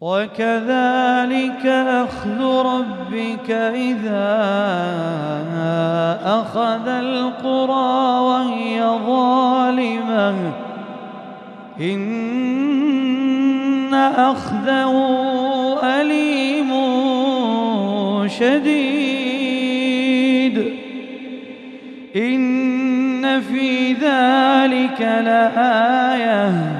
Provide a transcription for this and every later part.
وكذلك أخذ ربك إذا أخذ القرى وهي ظالمة. إن أخذه أليم شديد. إن في ذلك لآية.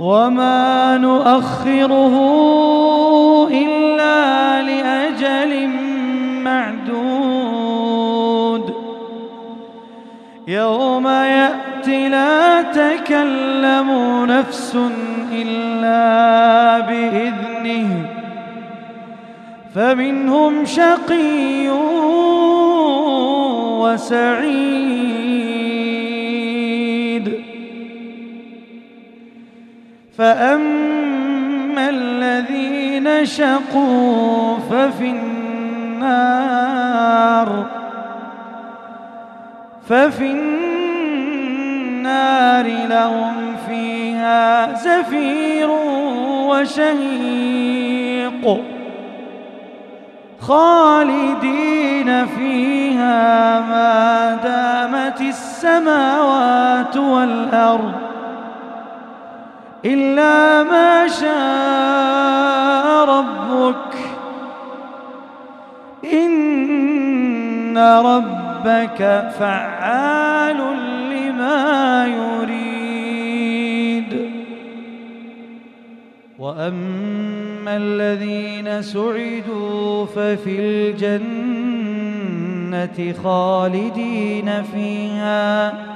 وما نؤخره إلا لأجل معدود يوم يأتي لا تكلم نفس إلا بإذنه فمنهم شقي وسعيد فأما الذين شقوا ففي النار ففي النار لهم فيها زفير وشهيق خالدين فيها ما دامت السماوات والأرض إلا ما شاء ربك. إن ربك فعال لما يريد. وأما الذين سعدوا ففي الجنة خالدين فيها.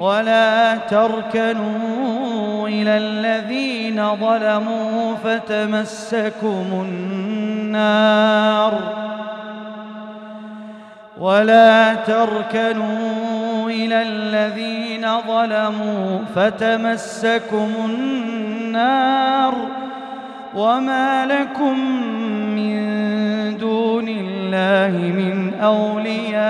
ولا تركنوا إلى الذين ظلموا فتمسكم النار. ولا تركنوا إلى الذين ظلموا فتمسكم النار. وما لكم من دون الله من أولياء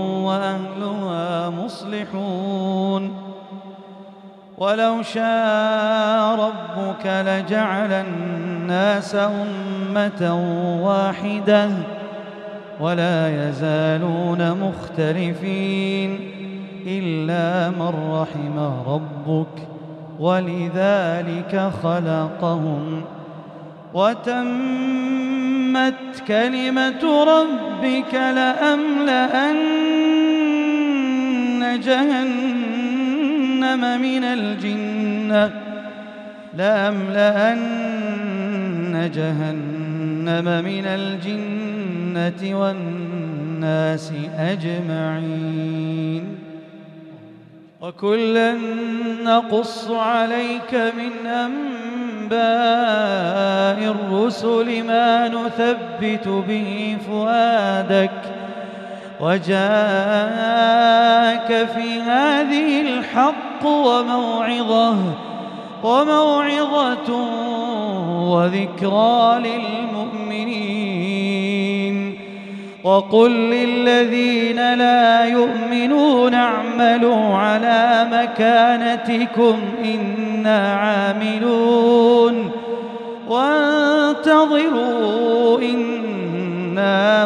وأهلها مصلحون. ولو شاء ربك لجعل الناس أمة واحدة ولا يزالون مختلفين إلا من رحم ربك ولذلك خلقهم وتمت كلمة ربك لأملأن جهنم من الجنة. لأملأن جهنم من الجنة والناس أجمعين. وكلا نقص عليك من أنباء الرسل ما نثبت به فؤادك. وجاءك في هذه الحق وموعظة وموعظة وذكرى للمؤمنين. وقل للذين لا يؤمنون اعملوا على مكانتكم إنا عاملون. وانتظروا إنا